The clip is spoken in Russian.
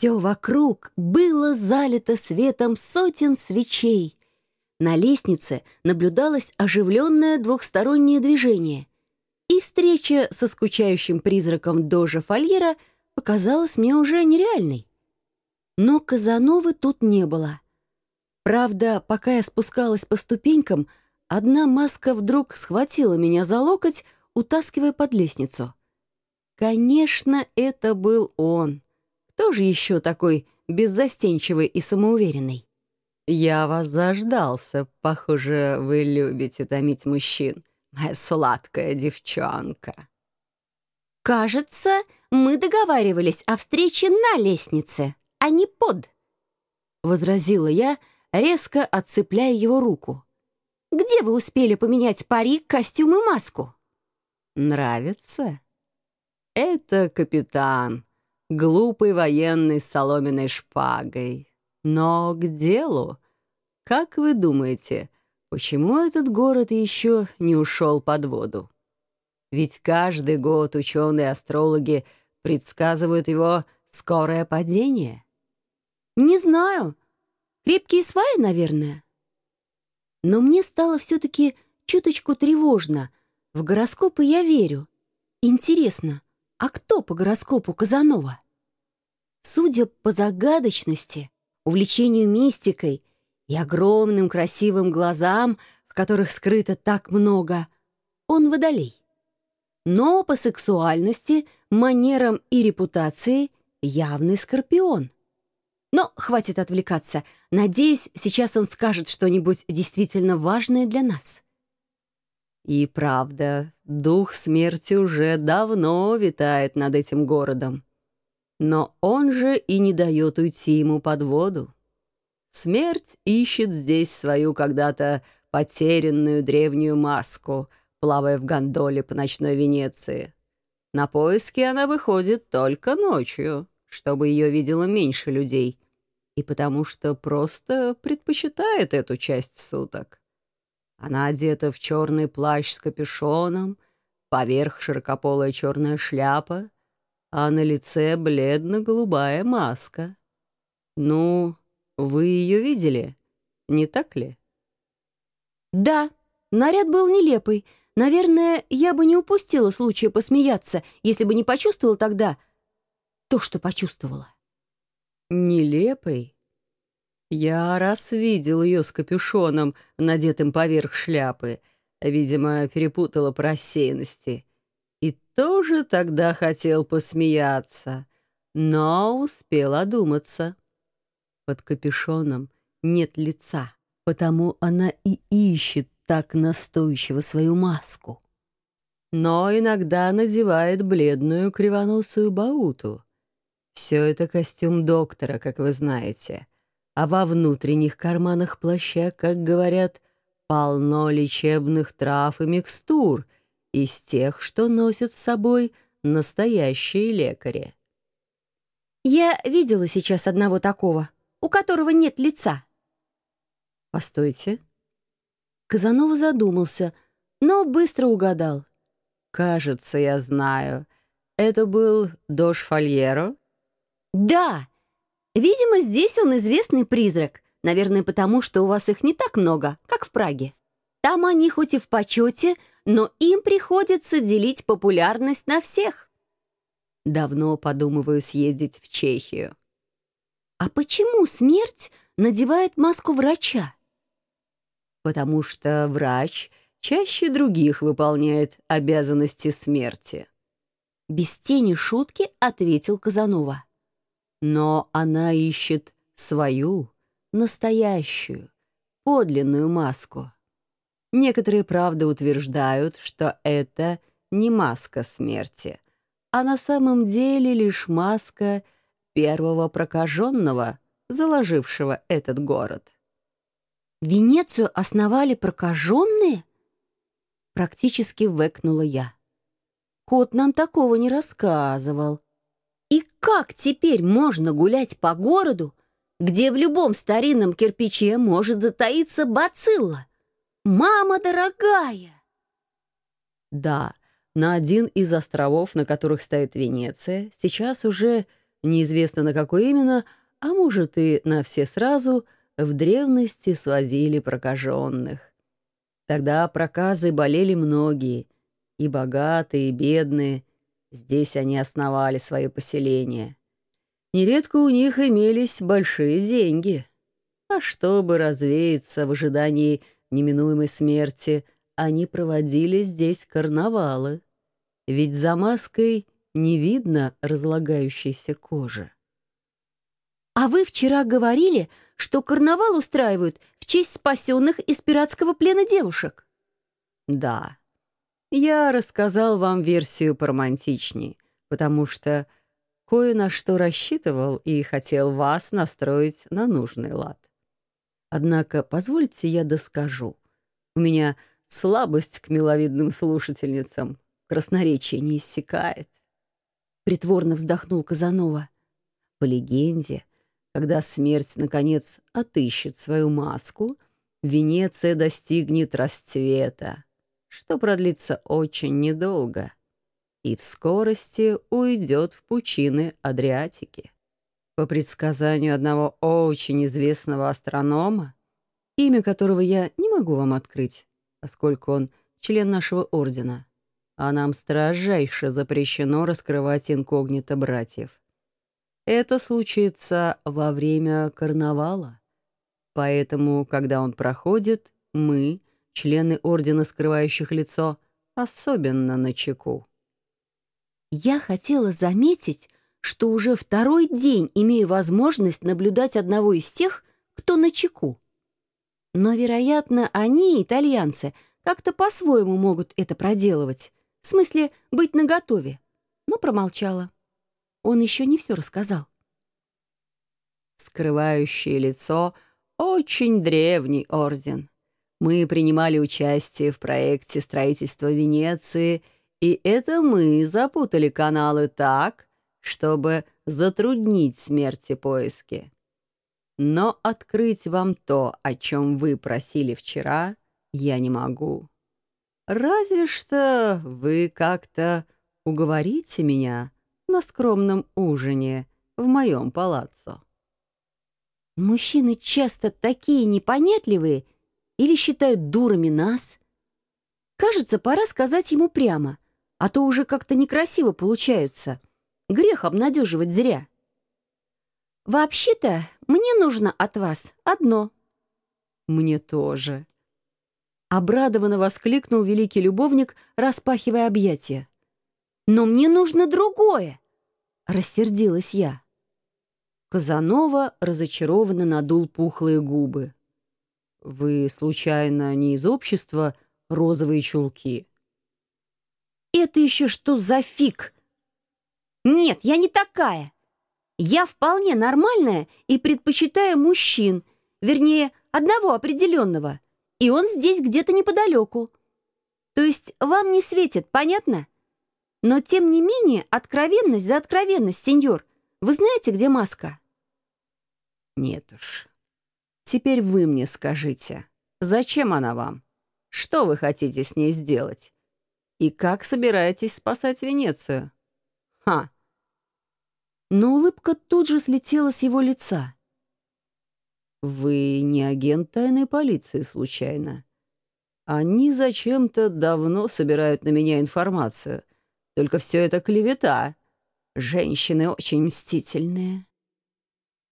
Все вокруг было залито светом сотен свечей. На лестнице наблюдалось оживленное двухстороннее движение, и встреча со скучающим призраком Дожа Фольера показалась мне уже нереальной. Но Казановы тут не было. Правда, пока я спускалась по ступенькам, одна маска вдруг схватила меня за локоть, утаскивая под лестницу. Конечно, это был он. Кто же еще такой беззастенчивый и самоуверенный? «Я вас заждался. Похоже, вы любите томить мужчин, моя сладкая девчонка». «Кажется, мы договаривались о встрече на лестнице, а не под», — возразила я, резко отцепляя его руку. «Где вы успели поменять парик, костюм и маску?» «Нравится?» «Это капитан, глупый военный с соломенной шпагой. Но к делу. Как вы думаете, почему этот город еще не ушел под воду? Ведь каждый год ученые-астрологи предсказывают его скорое падение». «Не знаю. Крепкие сваи, наверное». Но мне стало все-таки чуточку тревожно. В гороскопы я верю. Интересно, а кто по гороскопу Казанова? Судя по загадочности, увлечению мистикой и огромным красивым глазам, в которых скрыто так много, он водолей. Но по сексуальности, манерам и репутации явный скорпион. Но хватит отвлекаться. Надеюсь, сейчас он скажет что-нибудь действительно важное для нас. И правда, дух смерти уже давно витает над этим городом. Но он же и не дает уйти ему под воду. Смерть ищет здесь свою когда-то потерянную древнюю маску, плавая в гондоле по ночной Венеции. На поиски она выходит только ночью, чтобы ее видело меньше людей, и потому что просто предпочитает эту часть суток. Она одета в черный плащ с капюшоном, поверх широкополая черная шляпа, а на лице бледно-голубая маска. Ну, вы ее видели, не так ли? Да, наряд был нелепый. Наверное, я бы не упустила случая посмеяться, если бы не почувствовала тогда то, что почувствовала. Нелепый? Я раз видел ее с капюшоном, надетым поверх шляпы. Видимо, перепутала по рассеянности. И тоже тогда хотел посмеяться, но успел одуматься. Под капюшоном нет лица, потому она и ищет так настойчиво свою маску. Но иногда надевает бледную кривоносую бауту. Все это костюм доктора, как вы знаете а во внутренних карманах плаща, как говорят, полно лечебных трав и микстур из тех, что носят с собой настоящие лекари. «Я видела сейчас одного такого, у которого нет лица». «Постойте». Казанова задумался, но быстро угадал. «Кажется, я знаю. Это был Дош Фольеро?» «Да, Видимо, здесь он известный призрак. Наверное, потому что у вас их не так много, как в Праге. Там они хоть и в почете, но им приходится делить популярность на всех. Давно подумываю съездить в Чехию. А почему смерть надевает маску врача? Потому что врач чаще других выполняет обязанности смерти. Без тени шутки ответил Казанова. Но она ищет свою, настоящую, подлинную маску. Некоторые, правда, утверждают, что это не маска смерти, а на самом деле лишь маска первого прокаженного, заложившего этот город. «Венецию основали прокаженные?» Практически векнула я. Кот нам такого не рассказывал. И как теперь можно гулять по городу, где в любом старинном кирпиче может затаиться бацилла? Мама дорогая! Да, на один из островов, на которых стоит Венеция, сейчас уже неизвестно на какой именно, а может и на все сразу, в древности свозили прокаженных. Тогда проказы болели многие, и богатые, и бедные. Здесь они основали свои поселения. Нередко у них имелись большие деньги. А чтобы развеяться в ожидании неминуемой смерти, они проводили здесь карнавалы. Ведь за маской не видно разлагающейся кожи. «А вы вчера говорили, что карнавал устраивают в честь спасенных из пиратского плена девушек?» «Да. Я рассказал вам версию поромантичней, потому что кое на что рассчитывал и хотел вас настроить на нужный лад. Однако позвольте я доскажу. У меня слабость к миловидным слушательницам, красноречие не иссякает. Притворно вздохнул Казанова. По легенде, когда смерть, наконец, отыщет свою маску, Венеция достигнет расцвета, что продлится очень недолго, и в скорости уйдет в пучины Адриатики. По предсказанию одного очень известного астронома, имя которого я не могу вам открыть, поскольку он член нашего ордена, а нам строжайше запрещено раскрывать инкогнито братьев. Это случится во время карнавала. Поэтому, когда он проходит, мы, члены Ордена Скрывающих Лицо, особенно на чеку. Я хотела заметить, что уже второй день имею возможность наблюдать одного из тех, кто на чеку. Но, вероятно, они, итальянцы, как-то по-своему могут это проделывать, в смысле быть наготове, но промолчала. Он еще не все рассказал. Скрывающее лицо — очень древний орден. Мы принимали участие в проекте строительства Венеции, и это мы запутали каналы так, чтобы затруднить смерти поиски. Но открыть вам то, о чем вы просили вчера, я не могу. Разве что вы как-то уговорите меня на скромном ужине в моем палаццо. Мужчины часто такие непонятливые или считают дурами нас. Кажется, пора сказать ему прямо, а то уже как-то некрасиво получается. Грех обнадеживать зря. Вообще-то мне нужно от вас одно. Мне тоже. Обрадованно воскликнул великий любовник, распахивая объятия. «Но мне нужно другое!» — рассердилась я. Казанова разочарованно надул пухлые губы. «Вы, случайно, не из общества розовые чулки?» «Это еще что за фиг?» «Нет, я не такая. Я вполне нормальная и предпочитаю мужчин, вернее, одного определенного, и он здесь где-то неподалеку. То есть вам не светит, понятно?» Но, тем не менее, откровенность за откровенность, сеньор. Вы знаете, где маска?» «Нет уж. Теперь вы мне скажите, зачем она вам? Что вы хотите с ней сделать? И как собираетесь спасать Венецию? Ха!» Но улыбка тут же слетела с его лица. «Вы не агент тайной полиции, случайно? Они зачем-то давно собирают на меня информацию» Только все это клевета. Женщины очень мстительные.